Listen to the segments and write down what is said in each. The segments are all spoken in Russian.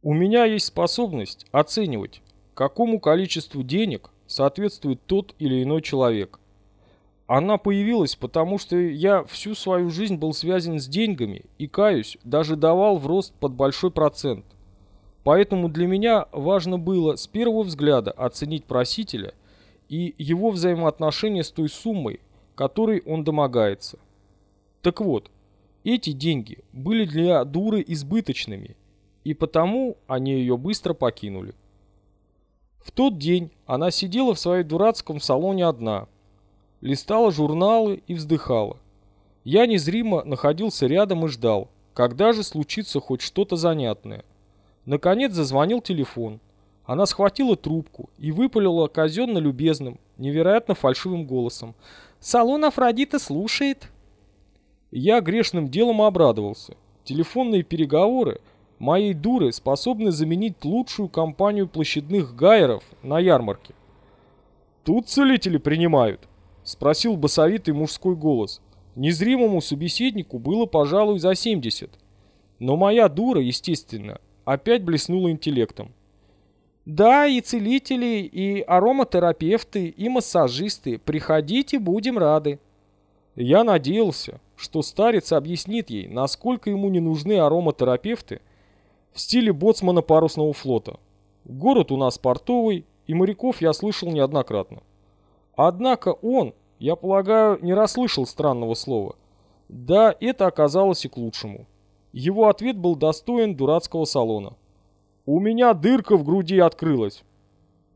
У меня есть способность оценивать, какому количеству денег соответствует тот или иной человек. Она появилась потому, что я всю свою жизнь был связан с деньгами и, каюсь, даже давал в рост под большой процент. Поэтому для меня важно было с первого взгляда оценить просителя и его взаимоотношения с той суммой, которой он домогается. Так вот, эти деньги были для дуры избыточными, и потому они ее быстро покинули. В тот день она сидела в своем дурацком салоне одна, листала журналы и вздыхала. Я незримо находился рядом и ждал, когда же случится хоть что-то занятное. Наконец зазвонил телефон. Она схватила трубку и выпалила казенно любезным, невероятно фальшивым голосом. «Салон Афродита слушает». Я грешным делом обрадовался. Телефонные переговоры моей дуры способны заменить лучшую компанию площадных гайеров на ярмарке. «Тут целители принимают?» — спросил басовитый мужской голос. Незримому собеседнику было, пожалуй, за 70. Но моя дура, естественно, опять блеснула интеллектом. «Да, и целители, и ароматерапевты, и массажисты. Приходите, будем рады». Я надеялся, что старец объяснит ей, насколько ему не нужны ароматерапевты в стиле боцмана парусного флота. Город у нас портовый, и моряков я слышал неоднократно. Однако он, я полагаю, не расслышал странного слова. Да, это оказалось и к лучшему. Его ответ был достоин дурацкого салона. «У меня дырка в груди открылась.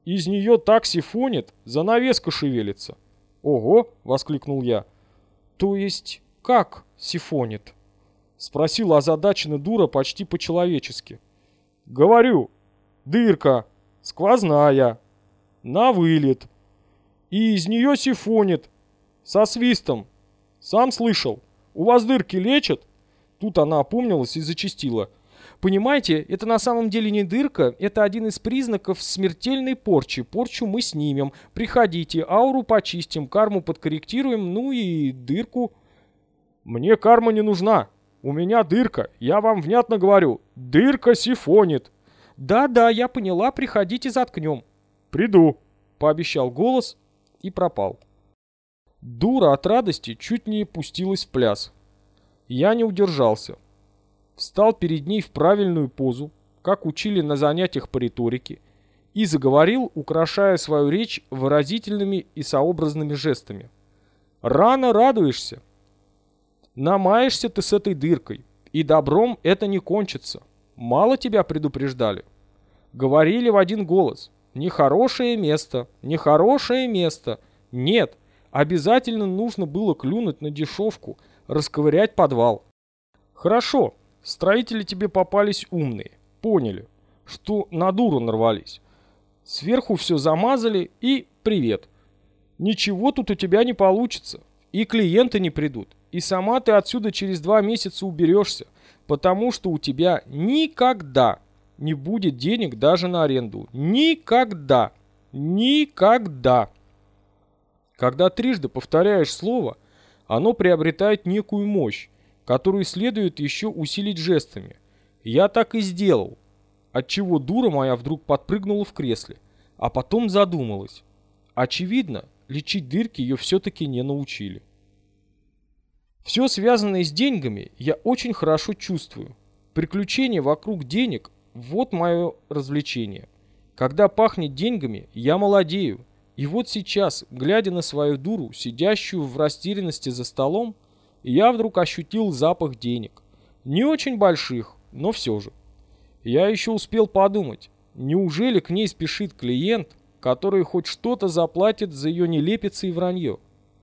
Из нее так сифонит, занавеска шевелится». «Ого!» — воскликнул я. «То есть как сифонит?» Спросила озадаченно дура почти по-человечески. «Говорю, дырка, сквозная, на вылет. И из нее сифонит, со свистом. Сам слышал, у вас дырки лечат?» Тут она опомнилась и зачастила. Понимаете, это на самом деле не дырка, это один из признаков смертельной порчи. Порчу мы снимем. Приходите, ауру почистим, карму подкорректируем, ну и дырку. Мне карма не нужна, у меня дырка, я вам внятно говорю. Дырка сифонит. Да-да, я поняла, приходите заткнем. Приду, пообещал голос и пропал. Дура от радости чуть не пустилась в пляс. Я не удержался. Встал перед ней в правильную позу, как учили на занятиях по риторике, и заговорил, украшая свою речь выразительными и сообразными жестами. «Рано радуешься. Намаешься ты с этой дыркой, и добром это не кончится. Мало тебя предупреждали. Говорили в один голос. Нехорошее место, нехорошее место. Нет, обязательно нужно было клюнуть на дешевку, расковырять подвал. Хорошо, строители тебе попались умные, поняли, что на дуру нарвались. Сверху все замазали и привет. Ничего тут у тебя не получится, и клиенты не придут, и сама ты отсюда через два месяца уберешься, потому что у тебя никогда не будет денег даже на аренду. Никогда. Никогда. Когда трижды повторяешь слово, оно приобретает некую мощь, которую следует еще усилить жестами. Я так и сделал, отчего дура моя вдруг подпрыгнула в кресле, а потом задумалась. Очевидно, лечить дырки ее все-таки не научили. Все связанное с деньгами я очень хорошо чувствую. Приключения вокруг денег – вот мое развлечение. Когда пахнет деньгами, я молодею. И вот сейчас, глядя на свою дуру, сидящую в растерянности за столом, я вдруг ощутил запах денег. Не очень больших, но все же. Я еще успел подумать, неужели к ней спешит клиент, который хоть что-то заплатит за ее нелепицы и вранье?